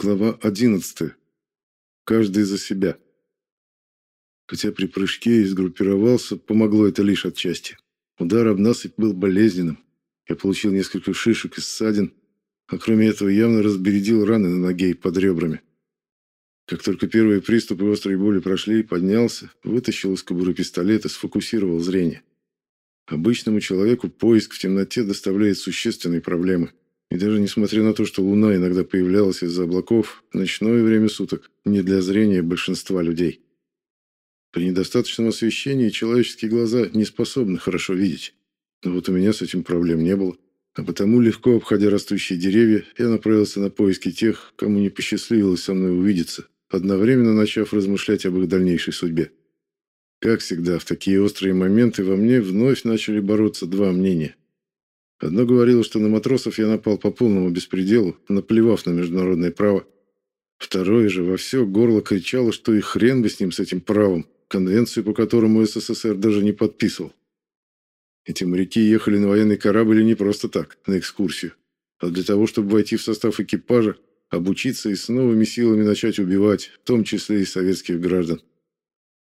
Глава 11. Каждый за себя. Хотя при прыжке и сгруппировался, помогло это лишь отчасти. Удар об насыпь был болезненным. Я получил несколько шишек и ссадин, а кроме этого явно разбередил раны на ноге и под ребрами. Как только первые приступы острой боли прошли, поднялся, вытащил из кобуры пистолет и сфокусировал зрение. Обычному человеку поиск в темноте доставляет существенные проблемы. И даже несмотря на то, что луна иногда появлялась из-за облаков, ночное время суток не для зрения большинства людей. При недостаточном освещении человеческие глаза не способны хорошо видеть. Но вот у меня с этим проблем не было. А потому, легко обходя растущие деревья, я направился на поиски тех, кому не посчастливилось со мной увидеться, одновременно начав размышлять об их дальнейшей судьбе. Как всегда, в такие острые моменты во мне вновь начали бороться два мнения. Одно говорило, что на матросов я напал по полному беспределу, наплевав на международное право. Второе же во все горло кричало, что и хрен бы с ним, с этим правом, конвенцию, по которому СССР даже не подписывал. Эти моряки ехали на военный корабль не просто так, на экскурсию, а для того, чтобы войти в состав экипажа, обучиться и с новыми силами начать убивать, в том числе и советских граждан.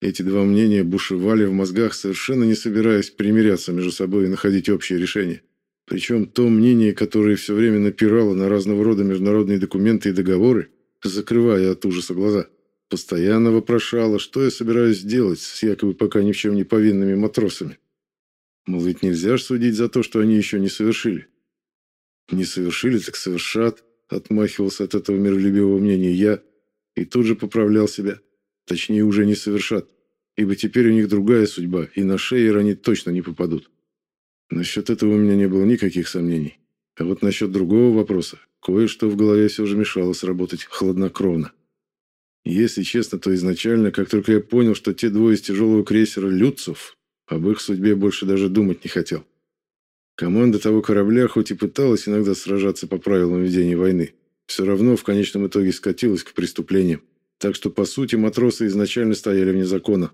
Эти два мнения бушевали в мозгах, совершенно не собираясь примиряться между собой и находить общее решение. Причем то мнение, которое все время напирало на разного рода международные документы и договоры, закрывая от ужаса глаза, постоянно вопрошало, что я собираюсь делать с якобы пока ни в чем не повинными матросами. Мол, ведь нельзя ж судить за то, что они еще не совершили. Не совершили, так совершат, отмахивался от этого миролюбивого мнения я и тут же поправлял себя. Точнее, уже не совершат, ибо теперь у них другая судьба, и на шею они точно не попадут. Насчет этого у меня не было никаких сомнений. А вот насчет другого вопроса, кое-что в голове все же мешало сработать хладнокровно. Если честно, то изначально, как только я понял, что те двое из тяжелого крейсера «Люцов», об их судьбе больше даже думать не хотел. Команда того корабля хоть и пыталась иногда сражаться по правилам ведения войны, все равно в конечном итоге скатилась к преступлениям. Так что, по сути, матросы изначально стояли вне закона.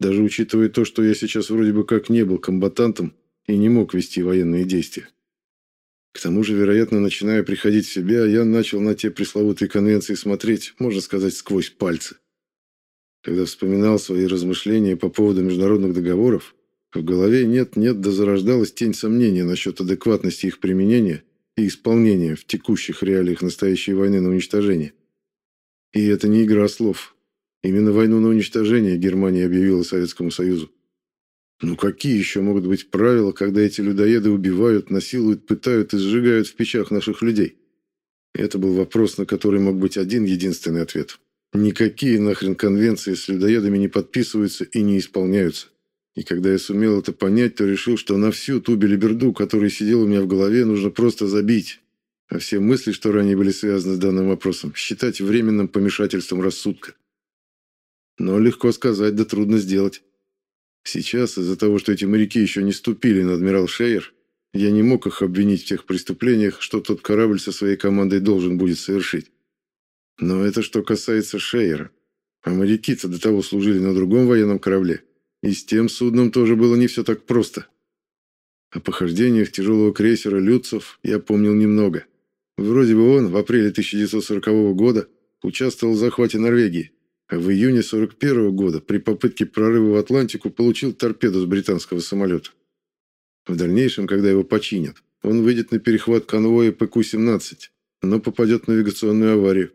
Даже учитывая то, что я сейчас вроде бы как не был комбатантом, и не мог вести военные действия. К тому же, вероятно, начиная приходить в себя, я начал на те пресловутые конвенции смотреть, можно сказать, сквозь пальцы. Когда вспоминал свои размышления по поводу международных договоров, в голове нет-нет да зарождалась тень сомнения насчет адекватности их применения и исполнения в текущих реалиях настоящей войны на уничтожение. И это не игра слов. Именно войну на уничтожение Германия объявила Советскому Союзу. Ну какие еще могут быть правила, когда эти людоеды убивают, насилуют, пытают и сжигают в печах наших людей? Это был вопрос, на который мог быть один единственный ответ. Никакие нахрен конвенции с людоедами не подписываются и не исполняются. И когда я сумел это понять, то решил, что на всю ту белиберду, которая сидела у меня в голове, нужно просто забить. А все мысли, что ранее были связаны с данным вопросом, считать временным помешательством рассудка. Но легко сказать, да трудно сделать. Сейчас, из-за того, что эти моряки еще не ступили на адмирал Шейер, я не мог их обвинить в тех преступлениях, что тот корабль со своей командой должен будет совершить. Но это что касается Шейера. А моряки-то до того служили на другом военном корабле. И с тем судном тоже было не все так просто. О похождениях тяжелого крейсера «Люцев» я помнил немного. Вроде бы он в апреле 1940 года участвовал в захвате Норвегии а в июне 41 года при попытке прорыва в Атлантику получил торпеду с британского самолета. В дальнейшем, когда его починят, он выйдет на перехват конвоя ПК-17, но попадет в навигационную аварию.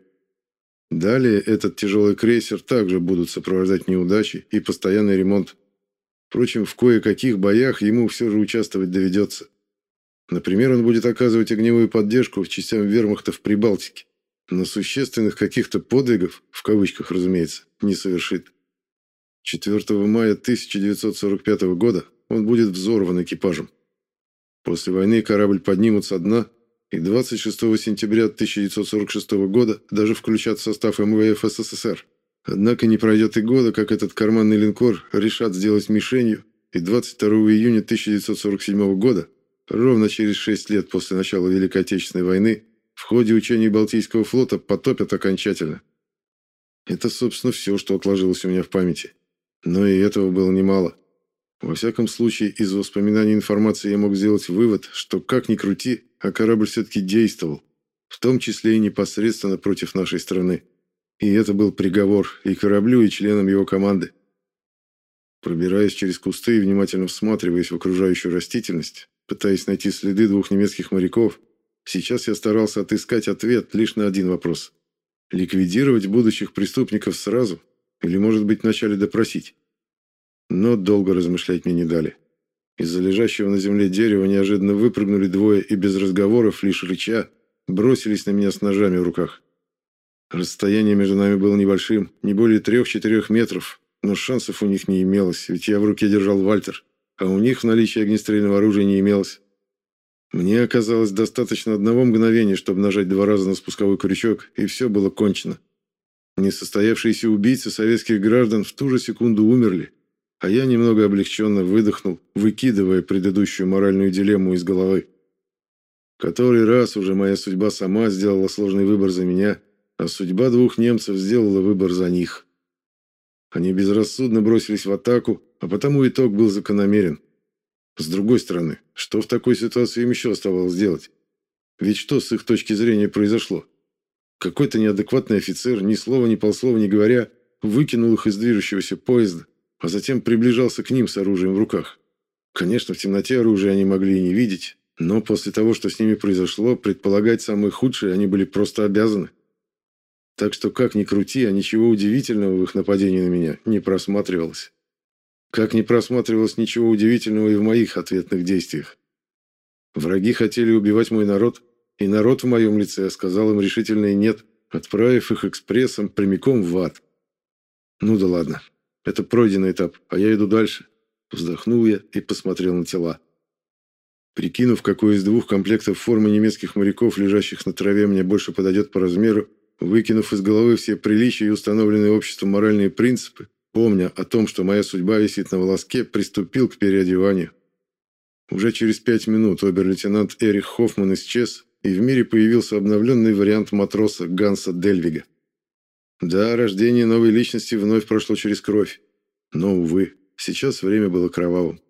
Далее этот тяжелый крейсер также будут сопровождать неудачи и постоянный ремонт. Впрочем, в кое-каких боях ему все же участвовать доведется. Например, он будет оказывать огневую поддержку в частям вермахта в Прибалтике но существенных каких-то подвигов, в кавычках, разумеется, не совершит. 4 мая 1945 года он будет взорван экипажем. После войны корабль поднимут со дна, и 26 сентября 1946 года даже включат в состав МВФ СССР. Однако не пройдет и года, как этот карманный линкор решат сделать мишенью, и 22 июня 1947 года, ровно через 6 лет после начала Великой Отечественной войны, в ходе учений Балтийского флота потопят окончательно. Это, собственно, все, что отложилось у меня в памяти. Но и этого было немало. Во всяком случае, из воспоминаний информации я мог сделать вывод, что как ни крути, а корабль все-таки действовал. в том числе и непосредственно против нашей страны. И это был приговор и кораблю, и членам его команды. Пробираясь через кусты и внимательно всматриваясь в окружающую растительность, пытаясь найти следы двух немецких моряков, сейчас я старался отыскать ответ лишь на один вопрос. Ликвидировать будущих преступников сразу или, может быть, вначале допросить? Но долго размышлять мне не дали. Из-за лежащего на земле дерева неожиданно выпрыгнули двое и без разговоров, лишь рыча, бросились на меня с ножами в руках. Расстояние между нами было небольшим, не более трех-четырех метров, но шансов у них не имелось, ведь я в руке держал Вальтер, а у них в наличии огнестрельного оружия не имелось. Мне оказалось достаточно одного мгновения, чтобы нажать два раза на спусковой крючок, и все было кончено. Несостоявшиеся убийцы советских граждан в ту же секунду умерли, а я немного облегченно выдохнул, выкидывая предыдущую моральную дилемму из головы. Который раз уже моя судьба сама сделала сложный выбор за меня, а судьба двух немцев сделала выбор за них. Они безрассудно бросились в атаку, а потому итог был закономерен. С другой стороны, что в такой ситуации им еще оставалось делать? Ведь что с их точки зрения произошло? Какой-то неадекватный офицер, ни слова, ни полслова не говоря, выкинул их из движущегося поезда, а затем приближался к ним с оружием в руках. Конечно, в темноте оружие они могли и не видеть, но после того, что с ними произошло, предполагать самое худшее они были просто обязаны. Так что, как ни крути, а ничего удивительного в их нападении на меня не просматривалось. Как не просматривалось ничего удивительного и в моих ответных действиях. Враги хотели убивать мой народ, и народ в моем лице сказал им решительное «нет», отправив их экспрессом прямиком в ад. Ну да ладно, это пройденный этап, а я иду дальше. Вздохнул я и посмотрел на тела. Прикинув, какой из двух комплектов формы немецких моряков, лежащих на траве, мне больше подойдет по размеру, Выкинув из головы все приличия и установленные обществом моральные принципы, помня о том, что моя судьба висит на волоске, приступил к переодеванию. Уже через пять минут обер-лейтенант Эрих Хоффман исчез, и в мире появился обновленный вариант матроса Ганса Дельвига. Да, рождение новой личности вновь прошло через кровь. Но, увы, сейчас время было кровавым.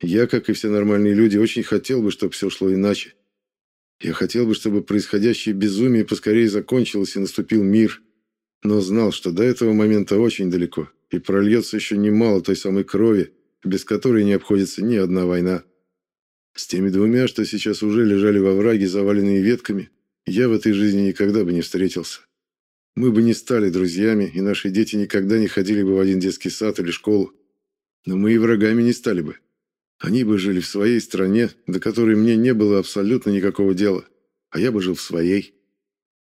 Я, как и все нормальные люди, очень хотел бы, чтобы все шло иначе. Я хотел бы, чтобы происходящее безумие поскорее закончилось и наступил мир, но знал, что до этого момента очень далеко, и прольется еще немало той самой крови, без которой не обходится ни одна война. С теми двумя, что сейчас уже лежали во враге, заваленные ветками, я в этой жизни никогда бы не встретился. Мы бы не стали друзьями, и наши дети никогда не ходили бы в один детский сад или школу. Но мы и врагами не стали бы. Они бы жили в своей стране, до которой мне не было абсолютно никакого дела, а я бы жил в своей.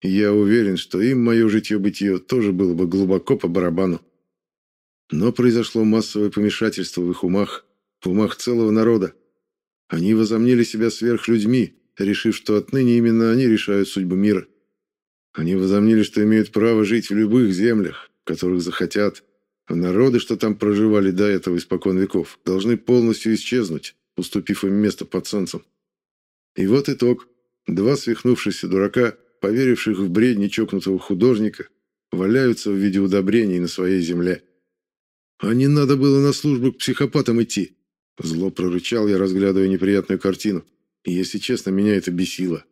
И я уверен, что им мое житье-бытие тоже было бы глубоко по барабану. Но произошло массовое помешательство в их умах, в умах целого народа. Они возомнили себя сверхлюдьми, решив, что отныне именно они решают судьбу мира. Они возомнили, что имеют право жить в любых землях, которых захотят, а народы, что там проживали до этого испокон веков, должны полностью исчезнуть, уступив им место под солнцем. И вот итог. Два свихнувшихся дурака, поверивших в бред нечокнутого художника, валяются в виде удобрений на своей земле. А не надо было на службу к психопатам идти. Зло прорычал я, разглядывая неприятную картину. И, если честно, меня это бесило.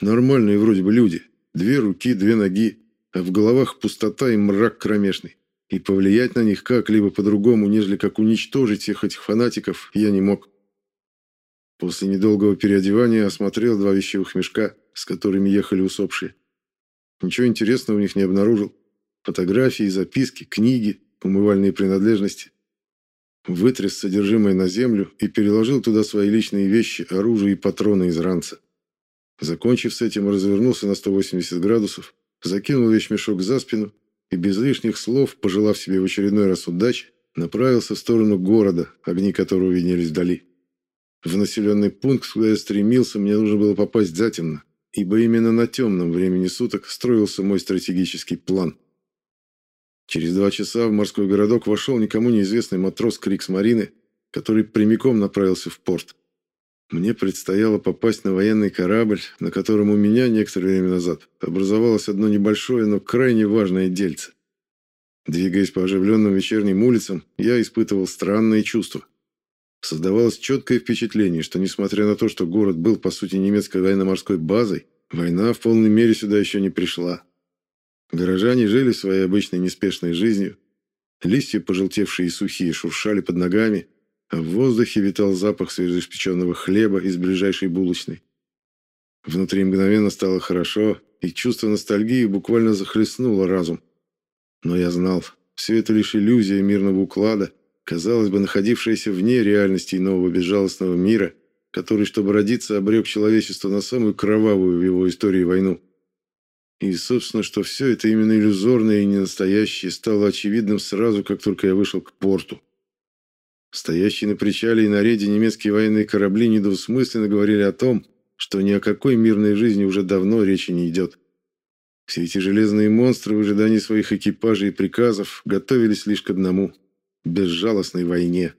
Нормальные вроде бы люди. Две руки, две ноги, а в головах пустота и мрак кромешный и повлиять на них как-либо по-другому, нежели как уничтожить всех этих фанатиков, я не мог. После недолгого переодевания осмотрел два вещевых мешка, с которыми ехали усопшие. Ничего интересного в них не обнаружил. Фотографии, записки, книги, умывальные принадлежности. Вытряс содержимое на землю и переложил туда свои личные вещи, оружие и патроны из ранца. Закончив с этим, развернулся на 180 градусов, закинул вещмешок за спину и без лишних слов, пожелав себе в очередной раз удачи, направился в сторону города, огни которого виднелись вдали. В населенный пункт, куда я стремился, мне нужно было попасть затемно, ибо именно на темном времени суток строился мой стратегический план. Через два часа в морской городок вошел никому неизвестный матрос Крикс-Марины, который прямиком направился в порт. Мне предстояло попасть на военный корабль, на котором у меня некоторое время назад образовалось одно небольшое, но крайне важное дельце. Двигаясь по оживленным вечерним улицам, я испытывал странные чувства. Создавалось четкое впечатление, что несмотря на то, что город был по сути немецкой военно-морской базой, война в полной мере сюда еще не пришла. Горожане жили своей обычной неспешной жизнью. Листья, пожелтевшие и сухие, шуршали под ногами, а в воздухе витал запах свежеиспеченного хлеба из ближайшей булочной. Внутри мгновенно стало хорошо, и чувство ностальгии буквально захлестнуло разум. Но я знал, все это лишь иллюзия мирного уклада, казалось бы, находившаяся вне реальности нового безжалостного мира, который, чтобы родиться, обрек человечество на самую кровавую в его истории войну. И, собственно, что все это именно иллюзорное и ненастоящее стало очевидным сразу, как только я вышел к порту. Стоящие на причале и на рейде немецкие военные корабли недвусмысленно говорили о том, что ни о какой мирной жизни уже давно речи не идет. Все эти железные монстры в ожидании своих экипажей и приказов готовились лишь к одному – безжалостной войне.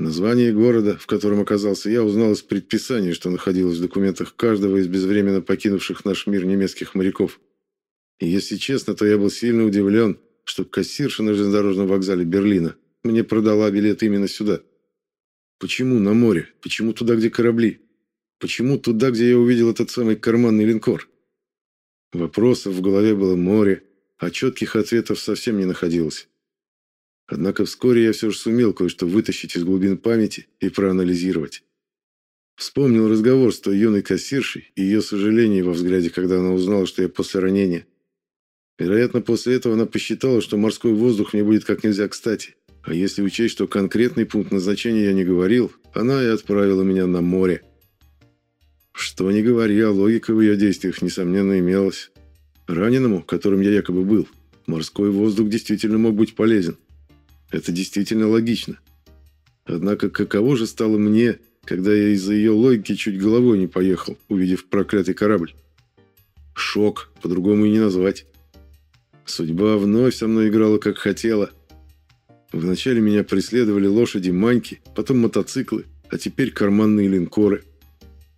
Название города, в котором оказался я, узнал из предписания, что находилось в документах каждого из безвременно покинувших наш мир немецких моряков. И если честно, то я был сильно удивлен, что кассирша на железнодорожном вокзале Берлина мне продала билет именно сюда. Почему на море? Почему туда, где корабли? Почему туда, где я увидел этот самый карманный линкор? Вопросов в голове было море, а четких ответов совсем не находилось. Однако вскоре я все же сумел кое-что вытащить из глубин памяти и проанализировать. Вспомнил разговор с той юной кассиршей и ее сожаление во взгляде, когда она узнала, что я после ранения. Вероятно, после этого она посчитала, что морской воздух мне будет как нельзя кстати. А если учесть, что конкретный пункт назначения я не говорил, она и отправила меня на море. Что ни говори, а логика в ее действиях, несомненно, имелась. Раненому, которым я якобы был, морской воздух действительно мог быть полезен. Это действительно логично. Однако каково же стало мне, когда я из-за ее логики чуть головой не поехал, увидев проклятый корабль? Шок, по-другому и не назвать. Судьба вновь со мной играла, как хотела. Вначале меня преследовали лошади Маньки, потом мотоциклы, а теперь карманные линкоры –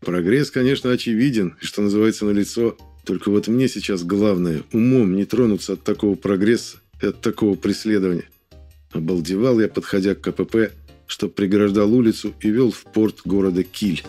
Прогресс, конечно, очевиден, и, что называется, налицо. Только вот мне сейчас главное умом не тронуться от такого прогресса и от такого преследования. Обалдевал я, подходя к КПП, что преграждал улицу и вел в порт города Киль.